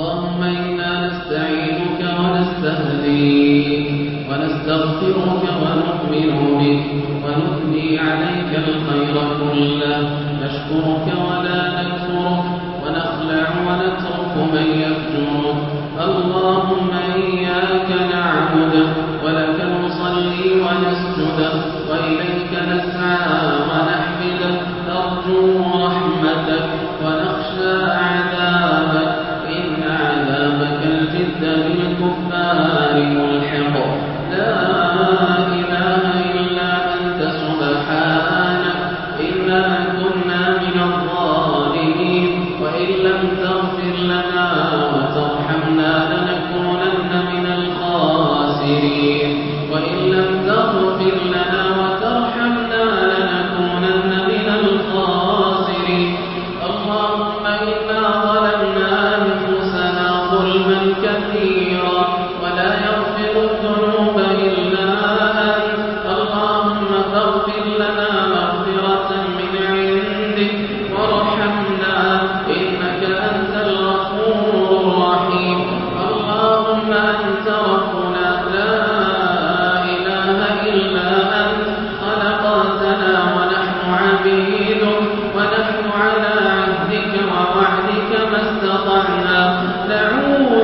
اللهم إنا نستعينك ونستهديك ونستغفرك ونؤمن بك ونثني عليك الخير كله نشكرك ولا نكفرك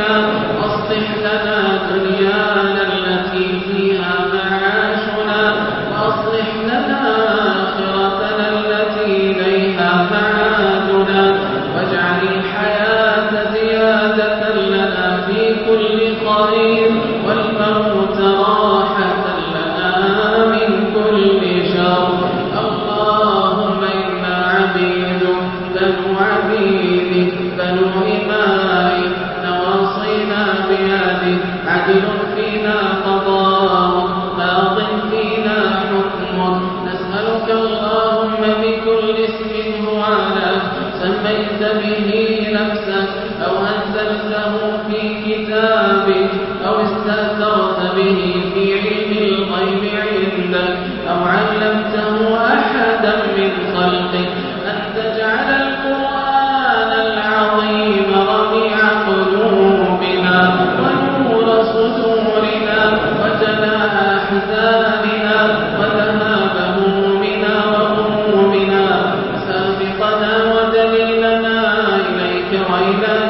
لنا واصلح لنا دنيانا التي فيها به نفسا أو أنزلته في كتاب أو استأثرت به في علم الغيب عندك أو علمته أحدا من خلقك مائنا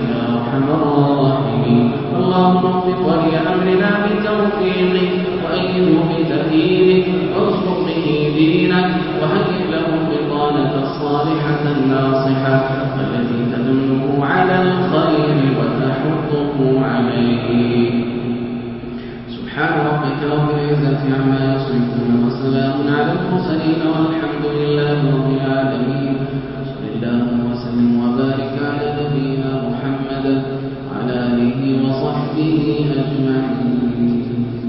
عما يصفون